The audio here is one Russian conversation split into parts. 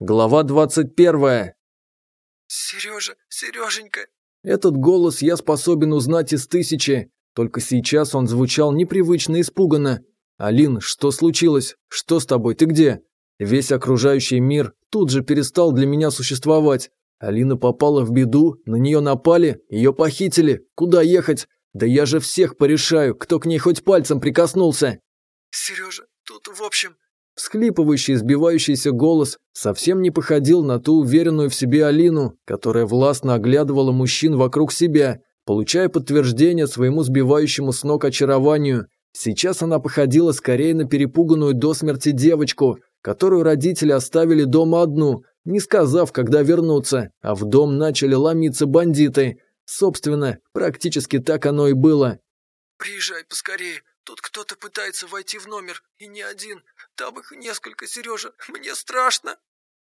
Глава 21. Сережа, Сереженька. Этот голос я способен узнать из тысячи, только сейчас он звучал непривычно испуганно. Алин, что случилось? Что с тобой? Ты где? Весь окружающий мир тут же перестал для меня существовать. Алина попала в беду, на нее напали, ее похитили. Куда ехать? Да я же всех порешаю, кто к ней хоть пальцем прикоснулся. Сережа, тут в общем, Всклипывающий, сбивающийся голос совсем не походил на ту уверенную в себе Алину, которая властно оглядывала мужчин вокруг себя, получая подтверждение своему сбивающему с ног очарованию. Сейчас она походила скорее на перепуганную до смерти девочку, которую родители оставили дома одну, не сказав, когда вернуться, а в дом начали ломиться бандиты. Собственно, практически так оно и было. «Приезжай поскорее, тут кто-то пытается войти в номер, и не один, там их несколько, Сережа, мне страшно.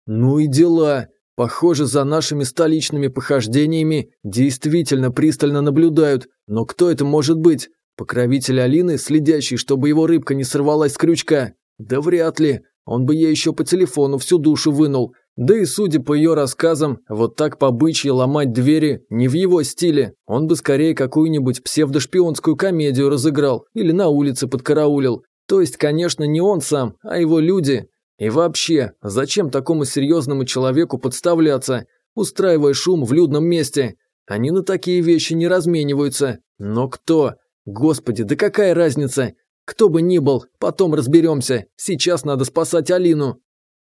Ну и дела. Похоже, за нашими столичными похождениями действительно пристально наблюдают. Но кто это может быть? Покровитель Алины, следящий, чтобы его рыбка не сорвалась с крючка? Да вряд ли. Он бы ей еще по телефону всю душу вынул. Да и судя по ее рассказам, вот так по бычьи ломать двери не в его стиле. Он бы скорее какую-нибудь псевдошпионскую комедию разыграл или на улице подкараулил. То есть, конечно, не он сам, а его люди. И вообще, зачем такому серьезному человеку подставляться, устраивая шум в людном месте? Они на такие вещи не размениваются. Но кто? Господи, да какая разница? Кто бы ни был, потом разберемся. Сейчас надо спасать Алину.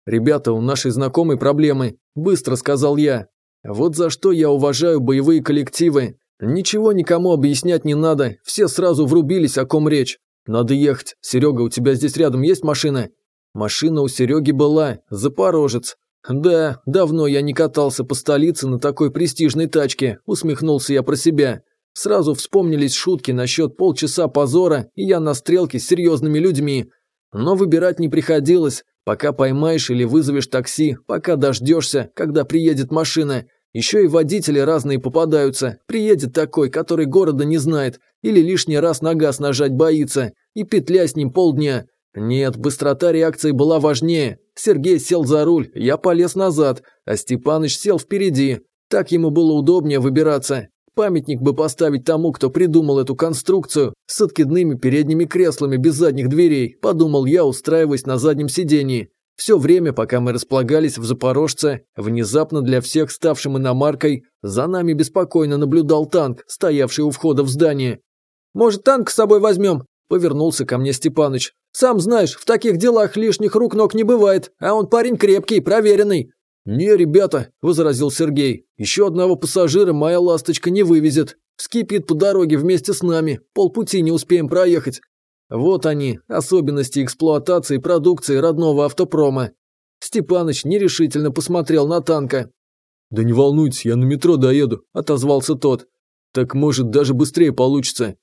«Ребята, у нашей знакомой проблемы», – быстро сказал я. «Вот за что я уважаю боевые коллективы. Ничего никому объяснять не надо, все сразу врубились, о ком речь. «Надо ехать. Серега, у тебя здесь рядом есть машина?» Машина у Сереги была, запорожец. «Да, давно я не катался по столице на такой престижной тачке», – усмехнулся я про себя. Сразу вспомнились шутки насчет полчаса позора, и я на стрелке с серьезными людьми. Но выбирать не приходилось, пока поймаешь или вызовешь такси, пока дождешься, когда приедет машина. Еще и водители разные попадаются, приедет такой, который города не знает, или лишний раз на газ нажать боится и петля с ним полдня. Нет, быстрота реакции была важнее. Сергей сел за руль, я полез назад, а Степаныч сел впереди. Так ему было удобнее выбираться. Памятник бы поставить тому, кто придумал эту конструкцию с откидными передними креслами без задних дверей, подумал я, устраиваясь на заднем сидении. Все время, пока мы располагались в Запорожце, внезапно для всех ставшим иномаркой, за нами беспокойно наблюдал танк, стоявший у входа в здание. «Может, танк с собой возьмем?» Повернулся ко мне Степаныч. «Сам знаешь, в таких делах лишних рук-ног не бывает, а он парень крепкий, проверенный». «Не, ребята», – возразил Сергей, – «еще одного пассажира моя ласточка не вывезет. Вскипит по дороге вместе с нами, полпути не успеем проехать». Вот они, особенности эксплуатации продукции родного автопрома. Степаныч нерешительно посмотрел на танка. «Да не волнуйтесь, я на метро доеду», – отозвался тот. «Так, может, даже быстрее получится.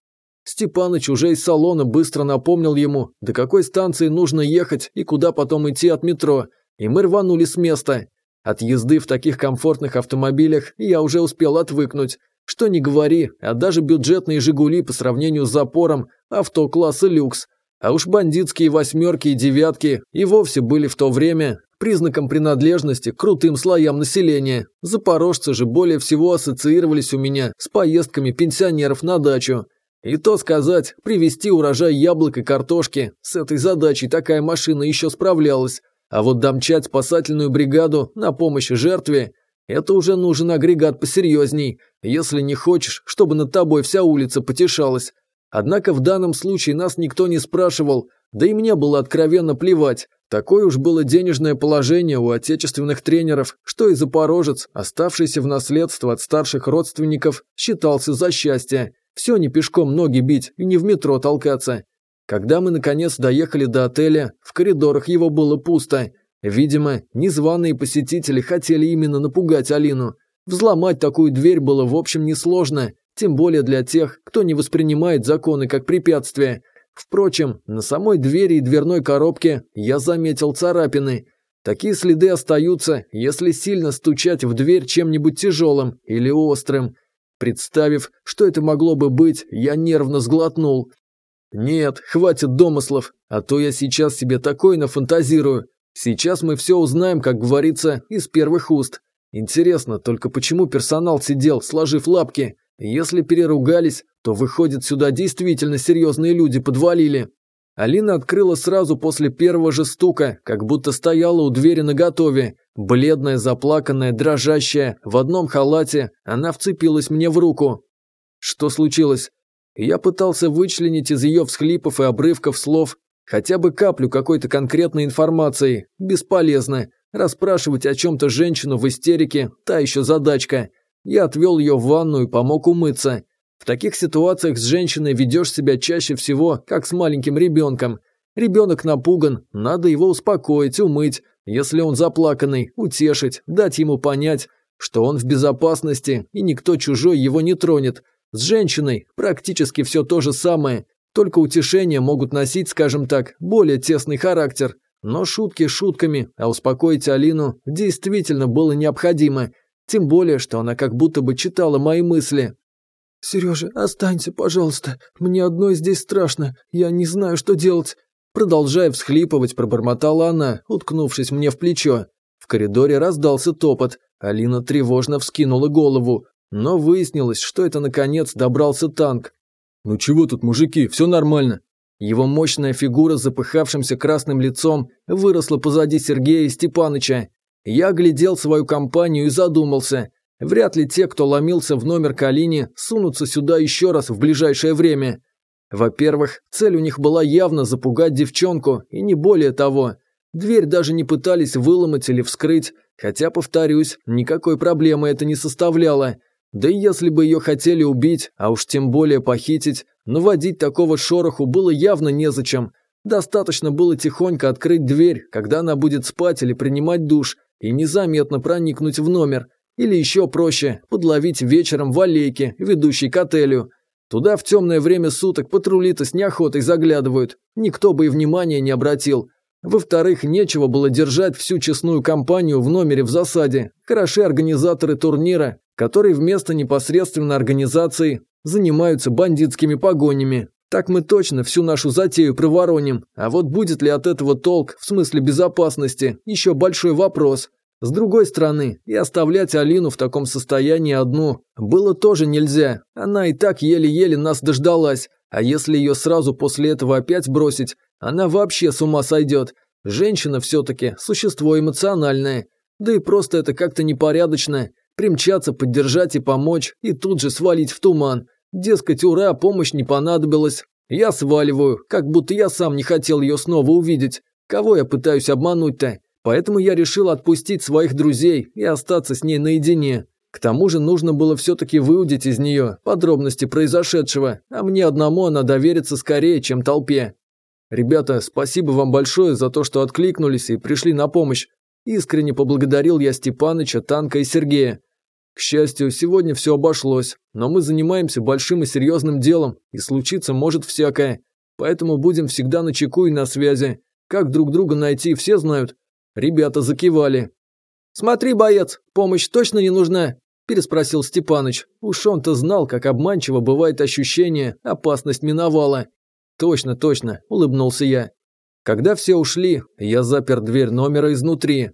Степаныч уже из салона быстро напомнил ему, до какой станции нужно ехать и куда потом идти от метро, и мы рванули с места. От езды в таких комфортных автомобилях я уже успел отвыкнуть. Что не говори, а даже бюджетные «Жигули» по сравнению с запором – авто класса люкс. А уж бандитские «восьмерки» и «девятки» и вовсе были в то время признаком принадлежности к крутым слоям населения. Запорожцы же более всего ассоциировались у меня с поездками пенсионеров на дачу – и то сказать, привезти урожай яблок и картошки, с этой задачей такая машина еще справлялась. А вот домчать спасательную бригаду на помощь жертве – это уже нужен агрегат посерьезней, если не хочешь, чтобы над тобой вся улица потешалась. Однако в данном случае нас никто не спрашивал, да и мне было откровенно плевать. Такое уж было денежное положение у отечественных тренеров, что и запорожец, оставшийся в наследство от старших родственников, считался за счастье. Все не пешком ноги бить и не в метро толкаться. Когда мы, наконец, доехали до отеля, в коридорах его было пусто. Видимо, незваные посетители хотели именно напугать Алину. Взломать такую дверь было, в общем, несложно, тем более для тех, кто не воспринимает законы как препятствие. Впрочем, на самой двери и дверной коробке я заметил царапины. Такие следы остаются, если сильно стучать в дверь чем-нибудь тяжелым или острым. Представив, что это могло бы быть, я нервно сглотнул. «Нет, хватит домыслов, а то я сейчас себе такое нафантазирую. Сейчас мы все узнаем, как говорится, из первых уст. Интересно только, почему персонал сидел, сложив лапки? Если переругались, то, выходит, сюда действительно серьезные люди подвалили. Алина открыла сразу после первого же стука, как будто стояла у двери наготове. Бледная, заплаканная, дрожащая, в одном халате, она вцепилась мне в руку. Что случилось? Я пытался вычленить из ее всхлипов и обрывков слов хотя бы каплю какой-то конкретной информации. Бесполезно. Расспрашивать о чем-то женщину в истерике – та еще задачка. Я отвел ее в ванну и помог умыться. В таких ситуациях с женщиной ведешь себя чаще всего, как с маленьким ребенком. Ребенок напуган, надо его успокоить, умыть, если он заплаканный, утешить, дать ему понять, что он в безопасности и никто чужой его не тронет. С женщиной практически все то же самое, только утешения могут носить, скажем так, более тесный характер. Но шутки шутками, а успокоить Алину действительно было необходимо. Тем более, что она как будто бы читала мои мысли, «Сережа, останься, пожалуйста. Мне одной здесь страшно. Я не знаю, что делать». Продолжая всхлипывать, пробормотала она, уткнувшись мне в плечо. В коридоре раздался топот. Алина тревожно вскинула голову. Но выяснилось, что это наконец добрался танк. «Ну чего тут, мужики, все нормально». Его мощная фигура с запыхавшимся красным лицом выросла позади Сергея и Степаныча. Я глядел свою компанию и задумался. Вряд ли те, кто ломился в номер Калини, сунутся сюда еще раз в ближайшее время. Во-первых, цель у них была явно запугать девчонку, и не более того. Дверь даже не пытались выломать или вскрыть, хотя, повторюсь, никакой проблемы это не составляло. Да и если бы ее хотели убить, а уж тем более похитить, наводить такого шороху было явно незачем. Достаточно было тихонько открыть дверь, когда она будет спать или принимать душ, и незаметно проникнуть в номер – или еще проще – подловить вечером в аллейке, ведущей к отелю. Туда в темное время суток патрули-то с неохотой заглядывают. Никто бы и внимания не обратил. Во-вторых, нечего было держать всю честную компанию в номере в засаде. Хороши организаторы турнира, которые вместо непосредственной организации занимаются бандитскими погонями. Так мы точно всю нашу затею провороним. А вот будет ли от этого толк, в смысле безопасности, еще большой вопрос. С другой стороны, и оставлять Алину в таком состоянии одну было тоже нельзя. Она и так еле-еле нас дождалась. А если ее сразу после этого опять бросить, она вообще с ума сойдет. Женщина все-таки существо эмоциональное. Да и просто это как-то непорядочно. Примчаться, поддержать и помочь, и тут же свалить в туман. Дескать, ура, помощь не понадобилась. Я сваливаю, как будто я сам не хотел ее снова увидеть. Кого я пытаюсь обмануть-то? Поэтому я решил отпустить своих друзей и остаться с ней наедине. К тому же нужно было все-таки выудить из нее подробности произошедшего, а мне одному она доверится скорее, чем толпе. «Ребята, спасибо вам большое за то, что откликнулись и пришли на помощь. Искренне поблагодарил я Степаныча, Танка и Сергея. К счастью, сегодня все обошлось, но мы занимаемся большим и серьезным делом, и случиться может всякое. Поэтому будем всегда на чеку и на связи. Как друг друга найти, все знают, Ребята закивали. «Смотри, боец, помощь точно не нужна?» – переспросил Степаныч. Уж он-то знал, как обманчиво бывает ощущение, опасность миновала. «Точно, точно», – улыбнулся я. Когда все ушли, я запер дверь номера изнутри.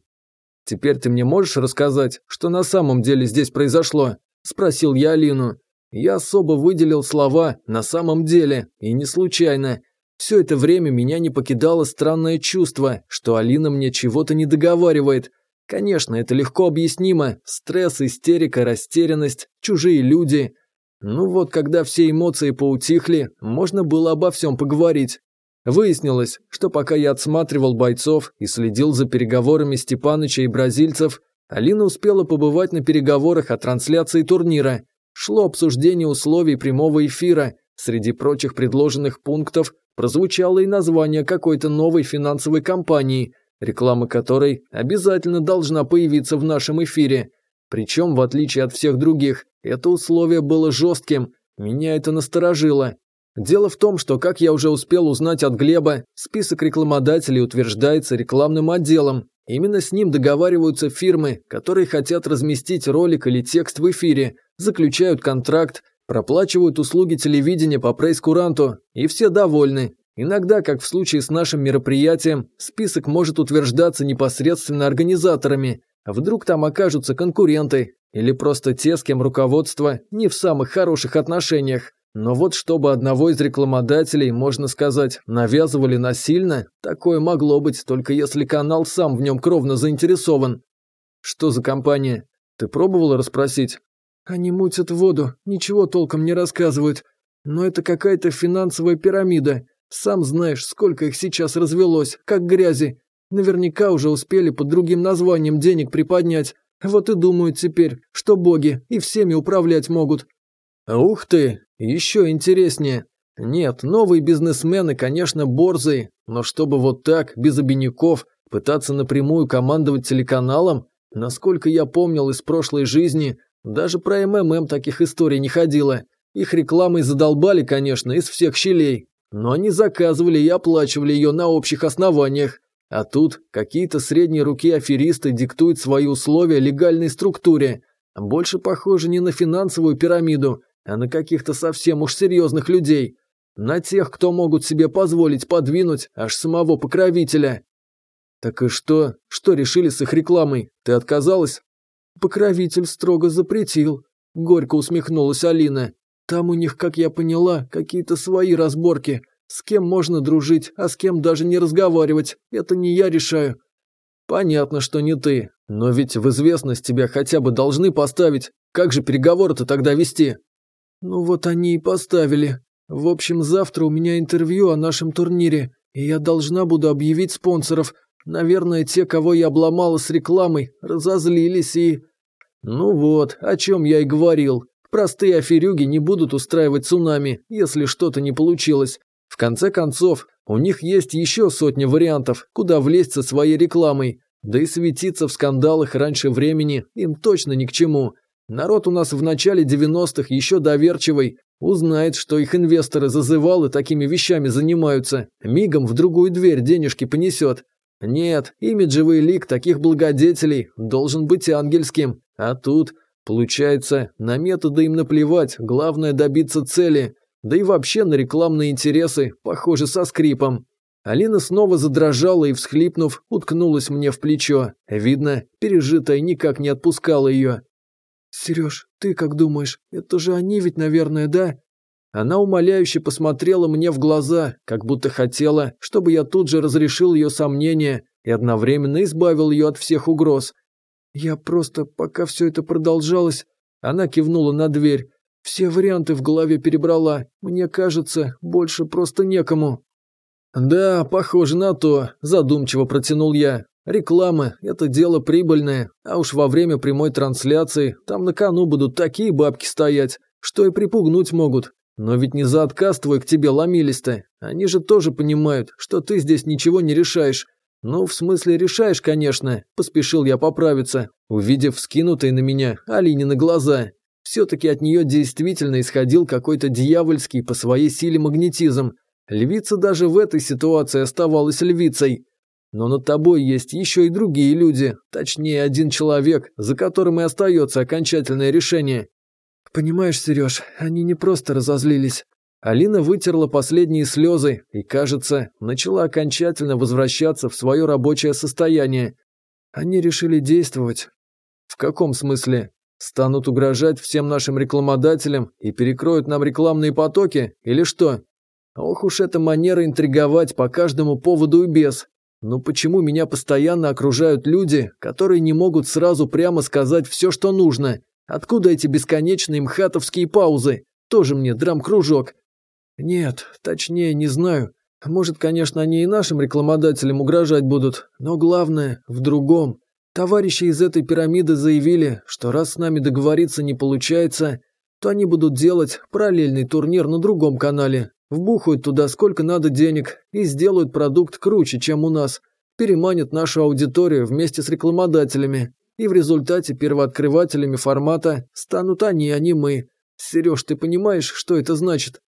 «Теперь ты мне можешь рассказать, что на самом деле здесь произошло?» – спросил я Алину. Я особо выделил слова «на самом деле» и не случайно – все это время меня не покидало странное чувство, что Алина мне чего-то не договаривает. Конечно, это легко объяснимо. Стресс, истерика, растерянность, чужие люди. Ну вот, когда все эмоции поутихли, можно было обо всем поговорить. Выяснилось, что пока я отсматривал бойцов и следил за переговорами Степаныча и бразильцев, Алина успела побывать на переговорах о трансляции турнира. Шло обсуждение условий прямого эфира. Среди прочих предложенных пунктов прозвучало и название какой-то новой финансовой компании, реклама которой обязательно должна появиться в нашем эфире. Причем, в отличие от всех других, это условие было жестким, меня это насторожило. Дело в том, что, как я уже успел узнать от Глеба, список рекламодателей утверждается рекламным отделом. Именно с ним договариваются фирмы, которые хотят разместить ролик или текст в эфире, заключают контракт проплачивают услуги телевидения по прейс-куранту, и все довольны. Иногда, как в случае с нашим мероприятием, список может утверждаться непосредственно организаторами. Вдруг там окажутся конкуренты или просто те, с кем руководство не в самых хороших отношениях. Но вот чтобы одного из рекламодателей, можно сказать, навязывали насильно, такое могло быть, только если канал сам в нем кровно заинтересован. Что за компания? Ты пробовал расспросить? Они мутят воду, ничего толком не рассказывают. Но это какая-то финансовая пирамида. Сам знаешь, сколько их сейчас развелось, как грязи. Наверняка уже успели под другим названием денег приподнять. Вот и думают теперь, что боги и всеми управлять могут. Ух ты, еще интереснее. Нет, новые бизнесмены, конечно, борзые, но чтобы вот так, без обиняков, пытаться напрямую командовать телеканалом, насколько я помнил из прошлой жизни, даже про МММ таких историй не ходило. Их рекламой задолбали, конечно, из всех щелей. Но они заказывали и оплачивали ее на общих основаниях. А тут какие-то средние руки аферисты диктуют свои условия легальной структуре. Больше похоже не на финансовую пирамиду, а на каких-то совсем уж серьезных людей. На тех, кто могут себе позволить подвинуть аж самого покровителя. Так и что? Что решили с их рекламой? Ты отказалась? Покровитель строго запретил. Горько усмехнулась Алина. Там у них, как я поняла, какие-то свои разборки. С кем можно дружить, а с кем даже не разговаривать. Это не я решаю. Понятно, что не ты. Но ведь в известность тебя хотя бы должны поставить. Как же переговоры-то тогда вести? Ну вот они и поставили. В общем, завтра у меня интервью о нашем турнире, и я должна буду объявить спонсоров. Наверное, те, кого я обломала с рекламой, разозлились и... Ну вот, о чем я и говорил. Простые аферюги не будут устраивать цунами, если что-то не получилось. В конце концов, у них есть еще сотня вариантов, куда влезть со своей рекламой. Да и светиться в скандалах раньше времени им точно ни к чему. Народ у нас в начале 90-х еще доверчивый, узнает, что их инвесторы зазывал и такими вещами занимаются, мигом в другую дверь денежки понесет. Нет, имиджевый лик таких благодетелей должен быть ангельским. А тут, получается, на методы им наплевать, главное добиться цели. Да и вообще на рекламные интересы, похоже, со скрипом. Алина снова задрожала и, всхлипнув, уткнулась мне в плечо. Видно, пережитое никак не отпускало ее. «Сереж, ты как думаешь, это же они ведь, наверное, да?» Она умоляюще посмотрела мне в глаза, как будто хотела, чтобы я тут же разрешил ее сомнения и одновременно избавил ее от всех угроз. «Я просто, пока все это продолжалось...» Она кивнула на дверь. «Все варианты в голове перебрала. Мне кажется, больше просто некому». «Да, похоже на то», – задумчиво протянул я. «Реклама – это дело прибыльное, а уж во время прямой трансляции там на кону будут такие бабки стоять, что и припугнуть могут. Но ведь не за отказ твой к тебе ломились-то. Они же тоже понимают, что ты здесь ничего не решаешь. Ну, в смысле, решаешь, конечно. Поспешил я поправиться, увидев скинутые на меня Алине на глаза. Все-таки от нее действительно исходил какой-то дьявольский по своей силе магнетизм. Львица даже в этой ситуации оставалась львицей. Но над тобой есть еще и другие люди, точнее один человек, за которым и остается окончательное решение. «Понимаешь, Сереж, они не просто разозлились». Алина вытерла последние слезы и, кажется, начала окончательно возвращаться в свое рабочее состояние. Они решили действовать. В каком смысле? Станут угрожать всем нашим рекламодателям и перекроют нам рекламные потоки, или что? Ох уж эта манера интриговать по каждому поводу и без. Ну почему меня постоянно окружают люди, которые не могут сразу прямо сказать все, что нужно? Откуда эти бесконечные мхатовские паузы? Тоже мне драм-кружок. Нет, точнее, не знаю. Может, конечно, они и нашим рекламодателям угрожать будут, но главное в другом. Товарищи из этой пирамиды заявили, что раз с нами договориться не получается, то они будут делать параллельный турнир на другом канале. Вбухают туда сколько надо денег и сделают продукт круче, чем у нас. Переманят нашу аудиторию вместе с рекламодателями и в результате первооткрывателями формата станут они, а не мы. Сереж, ты понимаешь, что это значит?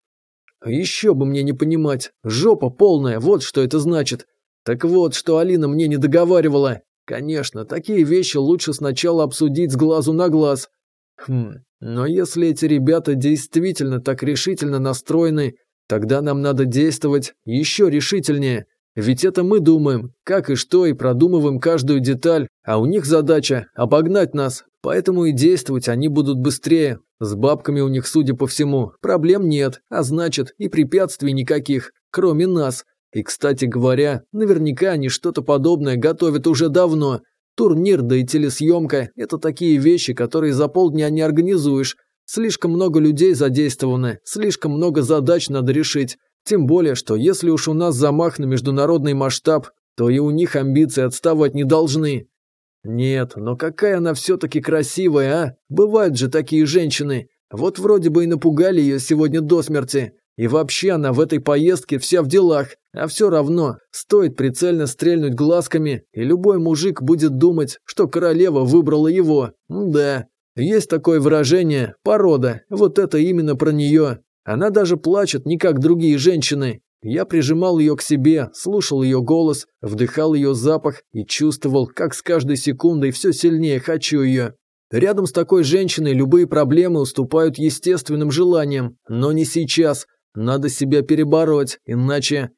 А еще бы мне не понимать. Жопа полная, вот что это значит. Так вот, что Алина мне не договаривала. Конечно, такие вещи лучше сначала обсудить с глазу на глаз. Хм, но если эти ребята действительно так решительно настроены, тогда нам надо действовать еще решительнее. Ведь это мы думаем, как и что, и продумываем каждую деталь, а у них задача – обогнать нас, поэтому и действовать они будут быстрее. С бабками у них, судя по всему, проблем нет, а значит, и препятствий никаких, кроме нас. И, кстати говоря, наверняка они что-то подобное готовят уже давно. Турнир, да и телесъемка – это такие вещи, которые за полдня не организуешь. Слишком много людей задействовано, слишком много задач надо решить. Тем более, что если уж у нас замах на международный масштаб, то и у них амбиции отставать не должны. Нет, но какая она все-таки красивая, а? Бывают же такие женщины. Вот вроде бы и напугали ее сегодня до смерти. И вообще она в этой поездке вся в делах, а все равно, стоит прицельно стрельнуть глазками, и любой мужик будет думать, что королева выбрала его. Да, есть такое выражение «порода», вот это именно про нее. Она даже плачет, не как другие женщины. Я прижимал ее к себе, слушал ее голос, вдыхал ее запах и чувствовал, как с каждой секундой все сильнее хочу ее. Рядом с такой женщиной любые проблемы уступают естественным желаниям, но не сейчас. Надо себя перебороть, иначе...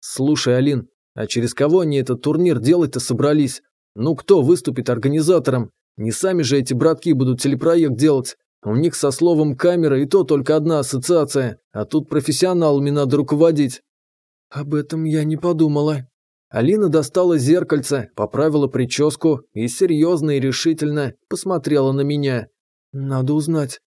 Слушай, Алин, а через кого они этот турнир делать-то собрались? Ну кто выступит организатором? Не сами же эти братки будут телепроект делать. У них со словом «камера» и то только одна ассоциация, а тут профессионалами надо руководить». «Об этом я не подумала». Алина достала зеркальце, поправила прическу и серьезно и решительно посмотрела на меня. «Надо узнать,